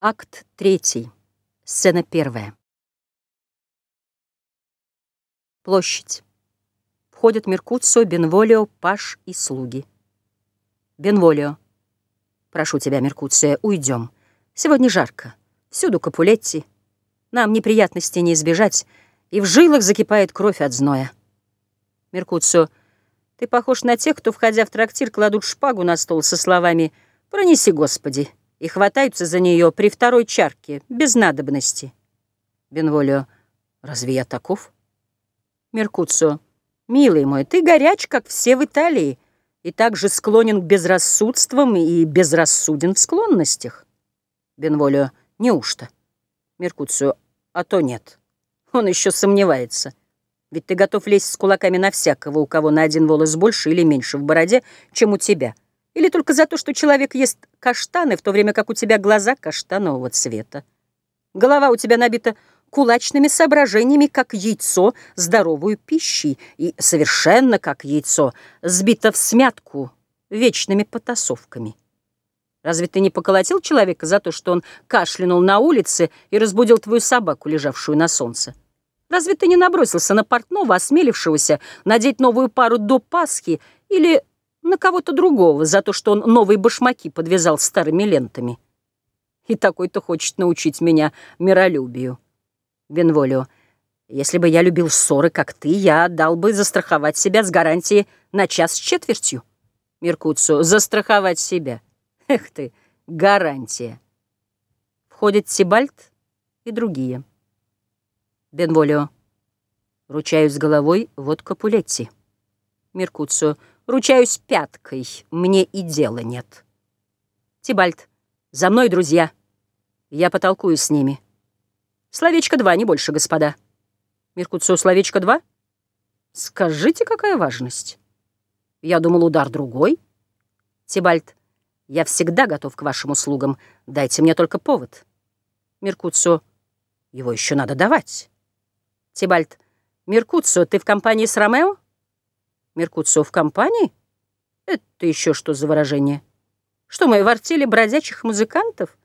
Акт третий. Сцена первая. Площадь. Входят Меркуцио, Бенволио, Паш и слуги. Бенволио. Прошу тебя, Меркуцио, уйдем. Сегодня жарко. Всюду Капулетти. Нам неприятностей не избежать, и в жилах закипает кровь от зноя. Меркуцио. Ты похож на тех, кто, входя в трактир, кладут шпагу на стол со словами «Пронеси, Господи» и хватаются за нее при второй чарке, без надобности. Бенволио. Разве я таков? Меркуцио. Милый мой, ты горяч, как все в Италии, и также склонен к безрассудствам и безрассуден в склонностях. Бенволио. Неужто? Меркуцио. А то нет. Он еще сомневается. Ведь ты готов лезть с кулаками на всякого, у кого на один волос больше или меньше в бороде, чем у тебя. Или только за то, что человек ест каштаны, в то время как у тебя глаза каштанового цвета. Голова у тебя набита кулачными соображениями, как яйцо, здоровую пищей, и совершенно как яйцо, сбито в смятку вечными потасовками. Разве ты не поколотил человека за то, что он кашлянул на улице и разбудил твою собаку, лежавшую на солнце? Разве ты не набросился на портного, осмелившегося надеть новую пару до Пасхи, или на кого-то другого за то, что он новые башмаки подвязал старыми лентами? И такой-то хочет научить меня миролюбию. Бенволио, если бы я любил ссоры, как ты, я дал бы застраховать себя с гарантией на час с четвертью. Меркуцио, застраховать себя. Эх ты, гарантия. Входит Тибальт и другие. Бенволио. Ручаюсь головой, вот Капулетти. Меркуцио. Ручаюсь пяткой, мне и дела нет. Тибальт. За мной, друзья. Я потолкую с ними. Словечко два, не больше, господа. Меркуцио, словечко два? Скажите, какая важность? Я думал, удар другой. Тибальт. Я всегда готов к вашим услугам. Дайте мне только повод. Меркуцио. Его еще надо давать. Тибальт. Меркуцио, ты в компании с Ромео? Меркуцио в компании? Это еще что за выражение? Что мы в артели бродячих музыкантов?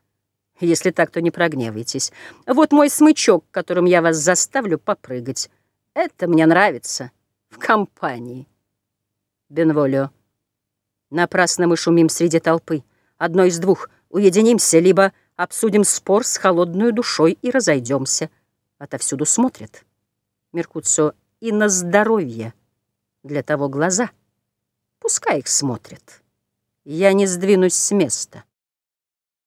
Если так, то не прогневайтесь. Вот мой смычок, которым я вас заставлю попрыгать. Это мне нравится. В компании. Бенволио. Напрасно мы шумим среди толпы. Одно из двух. Уединимся, либо обсудим спор с холодной душой и разойдемся. Отовсюду смотрят. Меркуцио, и на здоровье. Для того глаза. Пускай их смотрят. Я не сдвинусь с места.